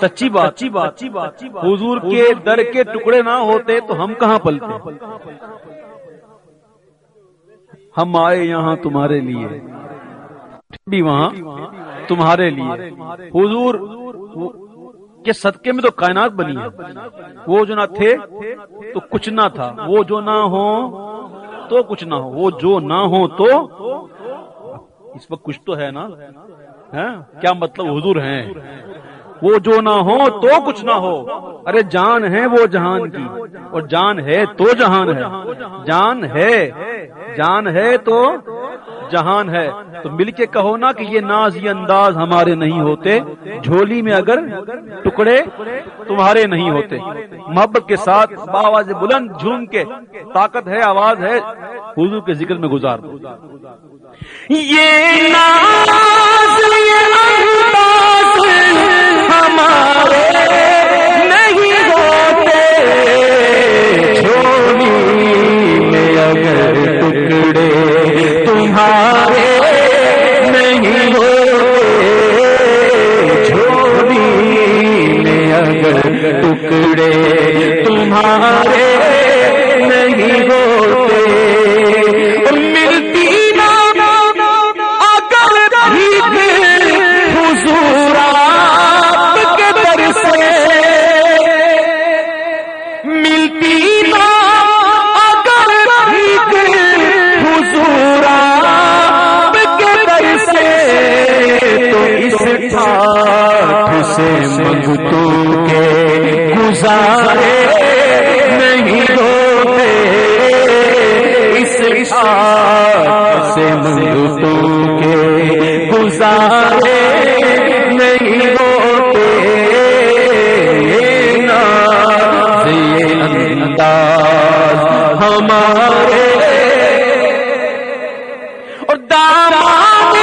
سچی بات بات حضور کے در کے ٹکڑے نہ ہوتے تو ہم کہاں پلتے؟ ہم آئے یہاں تمہارے لیے۔ بھی وہاں تمہارے لیے۔ حضور کے صدقے میں تو کائنات بنی ہے۔ وہ جو نہ تھے تو کچھ نہ تھا۔ وہ جو نہ ہو تو کچھ نہ ہو وہ جو نہ ہو تو اس وقت کچھ تو ہے نا۔ کیا مطلب حضور ہیں؟ وہ جو نہ ہو تو کچھ نہ ہو۔ ارے جان ہے وہ جہان کی، اور جان ہے تو جہان ہے۔ جان ہے جان ہے تو جہان ہے۔ تو مل کے کہو نا کہ یہ ناز یہ انداز ہمارے نہیں ہوتے۔ جھولی میں اگر ٹکڑے تمہارے نہیں ہوتے۔ محبت کے ساتھ باواز بلند جھوم کے طاقت ہے، آواز ہے، حضور کے ذکر میں گزار دو۔ یہ ناز یہ انداز ہمارے نہیں ہوتے چھوڑی میں اگر ٹکڑے تمہارے نہیں ہوتے۔ چھوڑی میں اگر ٹکڑے تمہارے نہیں ہوتے۔ منگتوں کے گزارے، نہیں ہوتے اس سے منگتوں کے گزارے، نہیں ہوتے نا انداز ہمارے اور دامان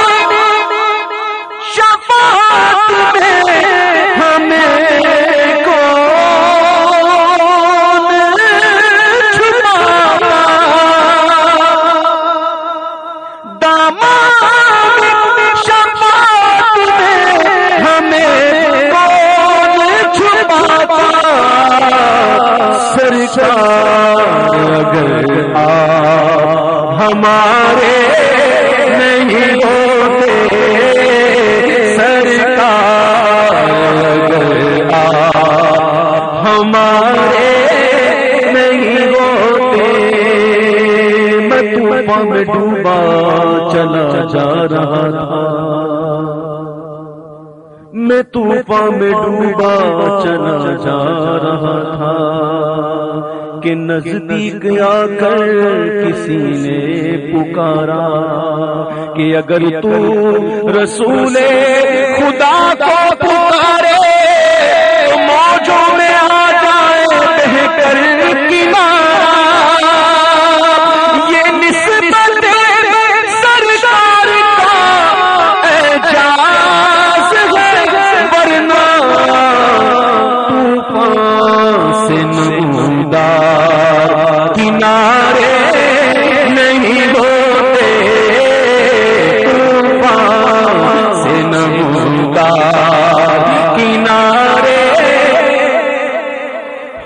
شفاعت میں ڈوبا چلا جا رہا تھا۔ میں طوفان میں ڈوبا چلا جا رہا تھا کہ نزدیک آ کر کسی نے پکارا کہ اگر تو رسول خدا کو پکارے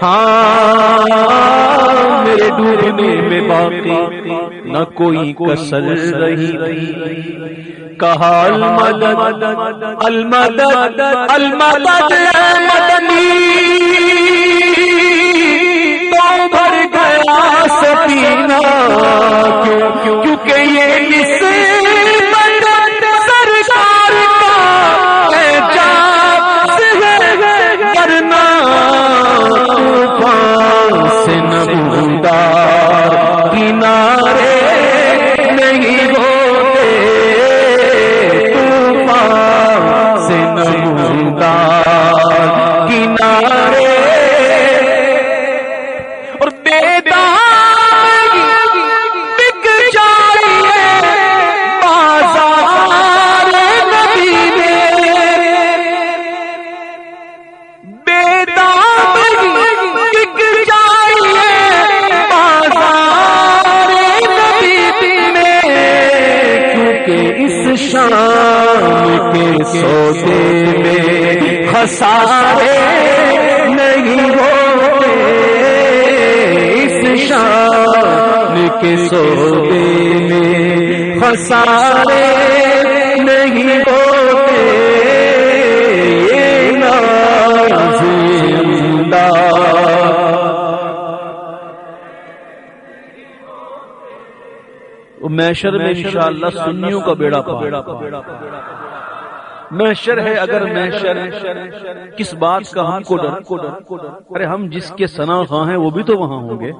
ہاں میرے ڈوبنے میں باقی نہ کوئی کسر رہی۔ تھی کہا المدد المدد المدد مدنی جہان کے سوتے میں خسارے نہیں ہوتے۔ اس شان کے سوتے میں خسارے نہیں ہوتے۔ محشر میں انشاءاللہ سنیوں کا بیڑا پار محشر ہے اگر محشر کس بات کا ہم کو ڈر؟ ارے ہم جس کے سنا خواہ ہیں وہ بھی تو وہاں ہوں گے۔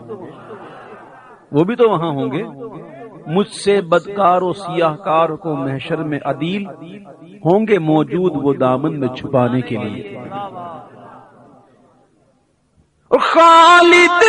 وہ بھی تو وہاں ہوں گے۔ مجھ سے بدکار و سیاہ کار کو محشر میں عدیل ہوں گے موجود وہ دامن میں چھپانے کے لیے۔ خالد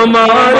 ہمارے